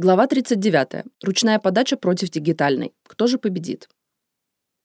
Глава 39. Ручная подача против дигитальной. Кто же победит?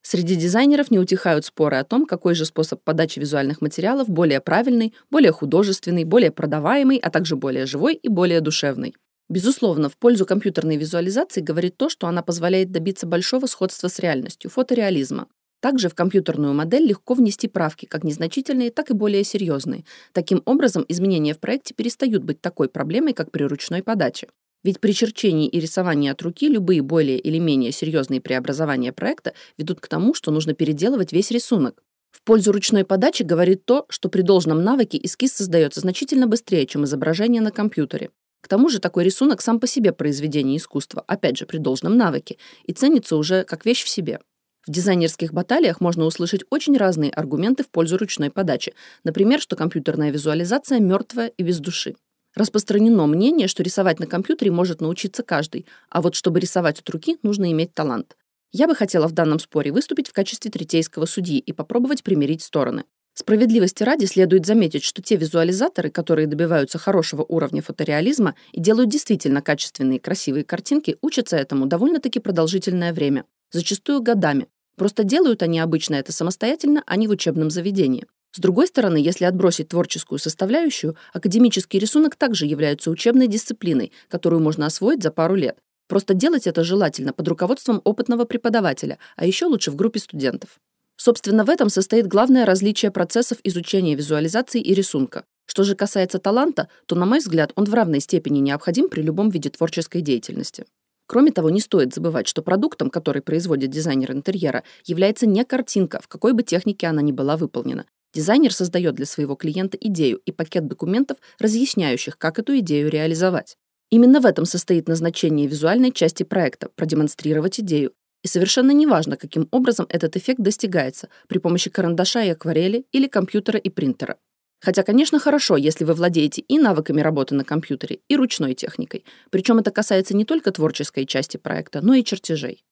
Среди дизайнеров не утихают споры о том, какой же способ подачи визуальных материалов более правильный, более художественный, более продаваемый, а также более живой и более душевный. Безусловно, в пользу компьютерной визуализации говорит то, что она позволяет добиться большого сходства с реальностью, фотореализма. Также в компьютерную модель легко внести правки, как незначительные, так и более серьезные. Таким образом, изменения в проекте перестают быть такой проблемой, как при ручной подаче. Ведь при черчении и рисовании от руки любые более или менее серьезные преобразования проекта ведут к тому, что нужно переделывать весь рисунок. В пользу ручной подачи говорит то, что при должном навыке эскиз создается значительно быстрее, чем изображение на компьютере. К тому же такой рисунок сам по себе произведение искусства, опять же, при должном навыке, и ценится уже как вещь в себе. В дизайнерских баталиях можно услышать очень разные аргументы в пользу ручной подачи. Например, что компьютерная визуализация мертвая и без души. Распространено мнение, что рисовать на компьютере может научиться каждый, а вот чтобы рисовать от руки, нужно иметь талант. Я бы хотела в данном споре выступить в качестве третейского судьи и попробовать примирить стороны. Справедливости ради следует заметить, что те визуализаторы, которые добиваются хорошего уровня фотореализма и делают действительно качественные красивые картинки, учатся этому довольно-таки продолжительное время, зачастую годами, Просто делают они обычно это самостоятельно, а не в учебном заведении. С другой стороны, если отбросить творческую составляющую, академический рисунок также является учебной дисциплиной, которую можно освоить за пару лет. Просто делать это желательно под руководством опытного преподавателя, а еще лучше в группе студентов. Собственно, в этом состоит главное различие процессов изучения визуализации и рисунка. Что же касается таланта, то, на мой взгляд, он в равной степени необходим при любом виде творческой деятельности. Кроме того, не стоит забывать, что продуктом, который производит дизайнер интерьера, является не картинка, в какой бы технике она ни была выполнена. Дизайнер создает для своего клиента идею и пакет документов, разъясняющих, как эту идею реализовать. Именно в этом состоит назначение визуальной части проекта – продемонстрировать идею. И совершенно неважно, каким образом этот эффект достигается – при помощи карандаша и акварели или компьютера и принтера. Хотя, конечно, хорошо, если вы владеете и навыками работы на компьютере, и ручной техникой. Причем это касается не только творческой части проекта, но и чертежей.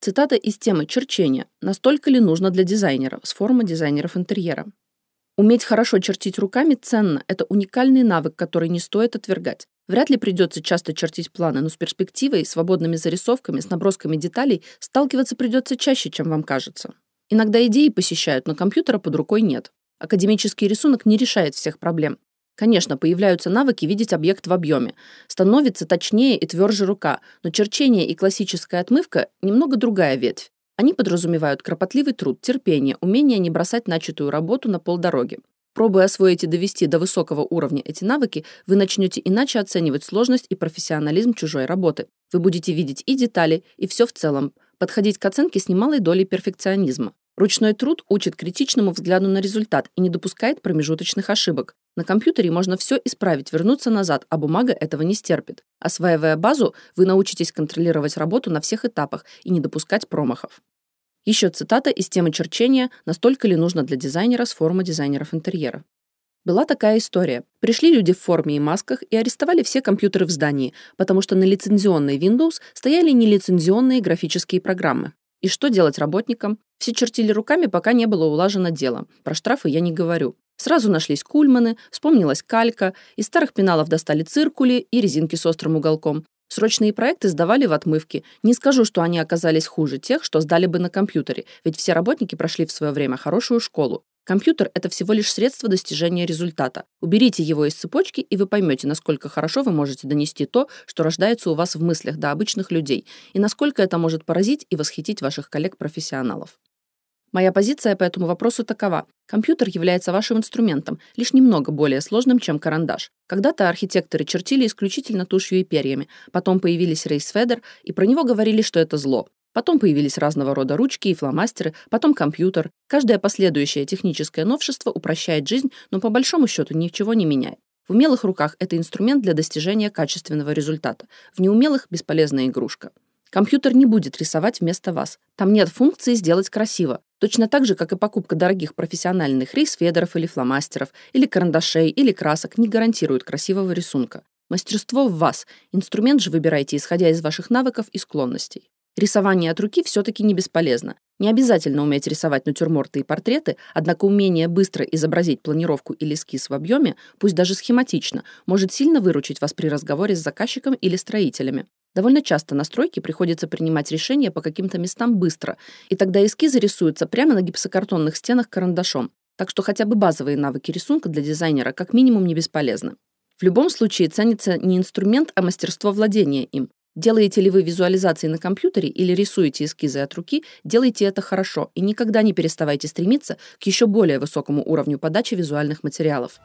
Цитата из темы черчения. Настолько ли нужно для дизайнеров с форума дизайнеров интерьера? Уметь хорошо чертить руками ценно. Это уникальный навык, который не стоит отвергать. Вряд ли придется часто чертить планы, но с перспективой, свободными зарисовками, с набросками деталей сталкиваться придется чаще, чем вам кажется. Иногда идеи посещают, но компьютера под рукой нет. Академический рисунок не решает всех проблем. Конечно, появляются навыки видеть объект в объеме. Становится точнее и тверже рука, но черчение и классическая отмывка – немного другая ветвь. Они подразумевают кропотливый труд, терпение, умение не бросать начатую работу на полдороги. Пробуя освоить и довести до высокого уровня эти навыки, вы начнете иначе оценивать сложность и профессионализм чужой работы. Вы будете видеть и детали, и все в целом, подходить к оценке с немалой долей перфекционизма. Ручной труд учит критичному взгляду на результат и не допускает промежуточных ошибок. На компьютере можно все исправить, вернуться назад, а бумага этого не стерпит. Осваивая базу, вы научитесь контролировать работу на всех этапах и не допускать промахов. Еще цитата из темы черчения «Настолько ли нужно для дизайнера с форума дизайнеров интерьера». Была такая история. Пришли люди в форме и масках и арестовали все компьютеры в здании, потому что на лицензионной Windows стояли нелицензионные графические программы. И что делать работникам? Все чертили руками, пока не было улажено дело. Про штрафы я не говорю. Сразу нашлись кульманы, вспомнилась калька, из старых пеналов достали циркули и резинки с острым уголком. Срочные проекты сдавали в отмывке. Не скажу, что они оказались хуже тех, что сдали бы на компьютере, ведь все работники прошли в свое время хорошую школу. Компьютер — это всего лишь средство достижения результата. Уберите его из цепочки, и вы поймете, насколько хорошо вы можете донести то, что рождается у вас в мыслях до обычных людей, и насколько это может поразить и восхитить ваших коллег-профессионалов. Моя позиция по этому вопросу такова. Компьютер является вашим инструментом, лишь немного более сложным, чем карандаш. Когда-то архитекторы чертили исключительно тушью и перьями, потом появились рейсфедер, и про него говорили, что это зло. Потом появились разного рода ручки и фломастеры, потом компьютер. Каждое последующее техническое новшество упрощает жизнь, но по большому счету ничего не меняет. В умелых руках это инструмент для достижения качественного результата. В неумелых – бесполезная игрушка. Компьютер не будет рисовать вместо вас. Там нет функции «сделать красиво». Точно так же, как и покупка дорогих профессиональных рейсфедеров или фломастеров, или карандашей, или красок не гарантирует красивого рисунка. Мастерство в вас. Инструмент же выбирайте, исходя из ваших навыков и склонностей. Рисование от руки все-таки не бесполезно. Не обязательно уметь рисовать натюрморты и портреты, однако умение быстро изобразить планировку или эскиз в объеме, пусть даже схематично, может сильно выручить вас при разговоре с заказчиком или строителями. Довольно часто на стройке приходится принимать решения по каким-то местам быстро, и тогда эскизы рисуются прямо на гипсокартонных стенах карандашом. Так что хотя бы базовые навыки рисунка для дизайнера как минимум не бесполезны. В любом случае ценится не инструмент, а мастерство владения им. Делаете ли вы визуализации на компьютере или рисуете эскизы от руки, делайте это хорошо и никогда не переставайте стремиться к еще более высокому уровню подачи визуальных материалов.